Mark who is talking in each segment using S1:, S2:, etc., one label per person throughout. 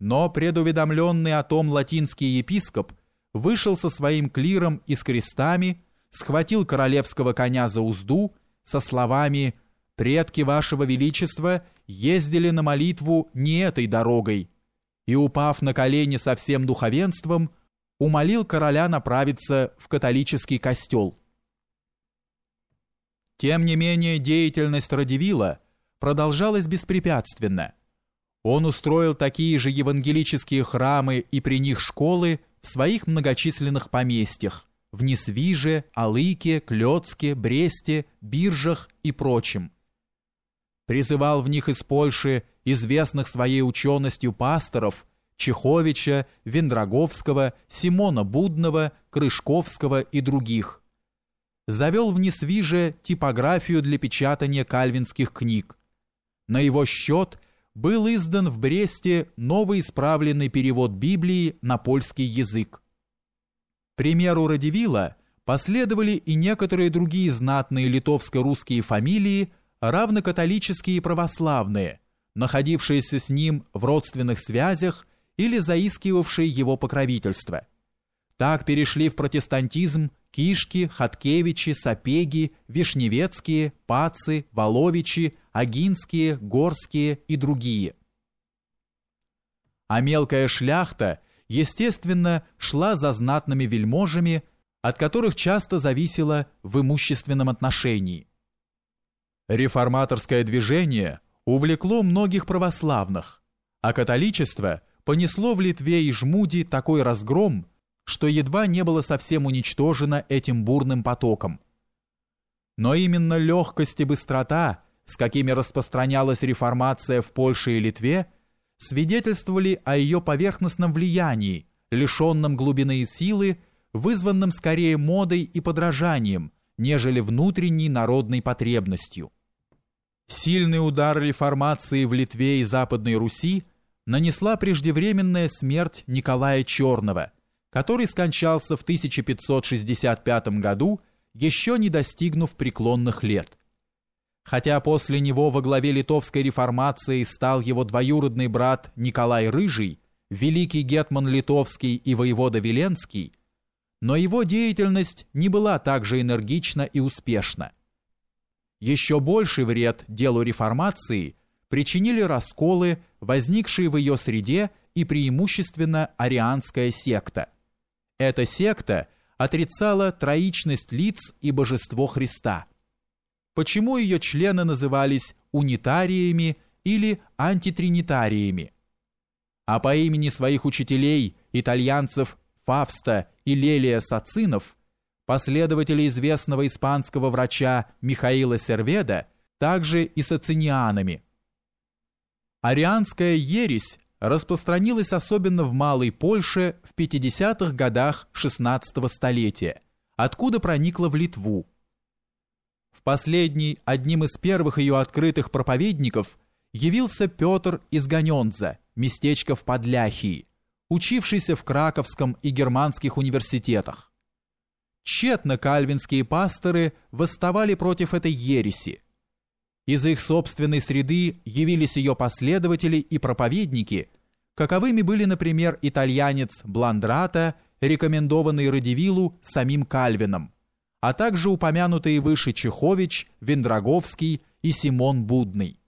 S1: Но предуведомленный о том латинский епископ вышел со своим клиром и с крестами, схватил королевского коня за узду со словами «Предки вашего величества ездили на молитву не этой дорогой» и, упав на колени со всем духовенством, умолил короля направиться в католический костел. Тем не менее деятельность Радивила продолжалась беспрепятственно. Он устроил такие же евангелические храмы и при них школы в своих многочисленных поместьях в Несвиже, Алыке, Клёцке, Бресте, Биржах и прочем. Призывал в них из Польши известных своей ученостью пасторов Чеховича, Вендраговского, Симона Будного, Крышковского и других. Завел в Несвиже типографию для печатания кальвинских книг. На его счет был издан в Бресте новый исправленный перевод Библии на польский язык. Примеру Радивила последовали и некоторые другие знатные литовско-русские фамилии, равно католические и православные, находившиеся с ним в родственных связях или заискивавшие его покровительство. Так перешли в протестантизм Кишки, Хаткевичи, Сапеги, Вишневецкие, Пацы, Воловичи, Агинские, Горские и другие. А мелкая шляхта, естественно, шла за знатными вельможами, от которых часто зависело в имущественном отношении. Реформаторское движение увлекло многих православных, а католичество понесло в Литве и Жмуди такой разгром, что едва не было совсем уничтожено этим бурным потоком. Но именно легкость и быстрота, с какими распространялась реформация в Польше и Литве, свидетельствовали о ее поверхностном влиянии, лишенном глубины и силы, вызванном скорее модой и подражанием, нежели внутренней народной потребностью. Сильный удар реформации в Литве и Западной Руси нанесла преждевременная смерть Николая Черного – который скончался в 1565 году, еще не достигнув преклонных лет. Хотя после него во главе литовской реформации стал его двоюродный брат Николай Рыжий, великий гетман литовский и воевода Веленский, но его деятельность не была так же энергична и успешна. Еще больший вред делу реформации причинили расколы, возникшие в ее среде и преимущественно арианская секта – эта секта отрицала троичность лиц и божество Христа. Почему ее члены назывались унитариями или антитринитариями? А по имени своих учителей, итальянцев Фавста и Лелия Сацинов, последователей известного испанского врача Михаила Серведа, также и сацинианами. Арианская ересь распространилась особенно в Малой Польше в 50-х годах XVI столетия, откуда проникла в Литву. В последний, одним из первых ее открытых проповедников, явился Петр из Ганенза, местечко в Подляхии, учившийся в Краковском и германских университетах. Тщетно кальвинские пасторы восставали против этой ереси, из их собственной среды явились ее последователи и проповедники, каковыми были, например, итальянец Бландрата, рекомендованный Радивилу самим Кальвином, а также упомянутые выше Чехович, Вендраговский и Симон Будный.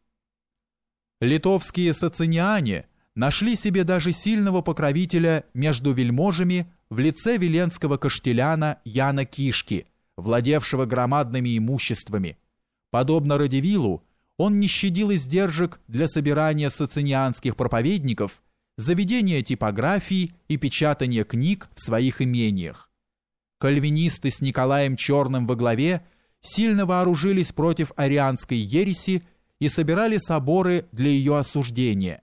S1: Литовские сациниане нашли себе даже сильного покровителя между вельможами в лице веленского каштеляна Яна Кишки, владевшего громадными имуществами, Подобно Радивилу, он не щадил издержек для собирания сацинианских проповедников, заведения типографий и печатания книг в своих имениях. Кальвинисты с Николаем Черным во главе сильно вооружились против арианской ереси и собирали соборы для ее осуждения.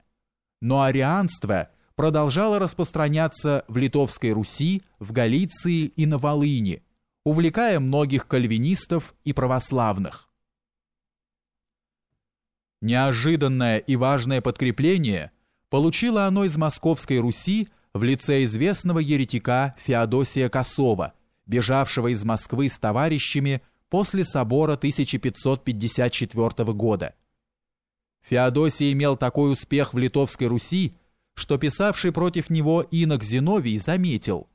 S1: Но арианство продолжало распространяться в Литовской Руси, в Галиции и на Волыни, увлекая многих кальвинистов и православных. Неожиданное и важное подкрепление получило оно из Московской Руси в лице известного еретика Феодосия Косова, бежавшего из Москвы с товарищами после собора 1554 года. Феодосий имел такой успех в Литовской Руси, что писавший против него инок Зиновий заметил,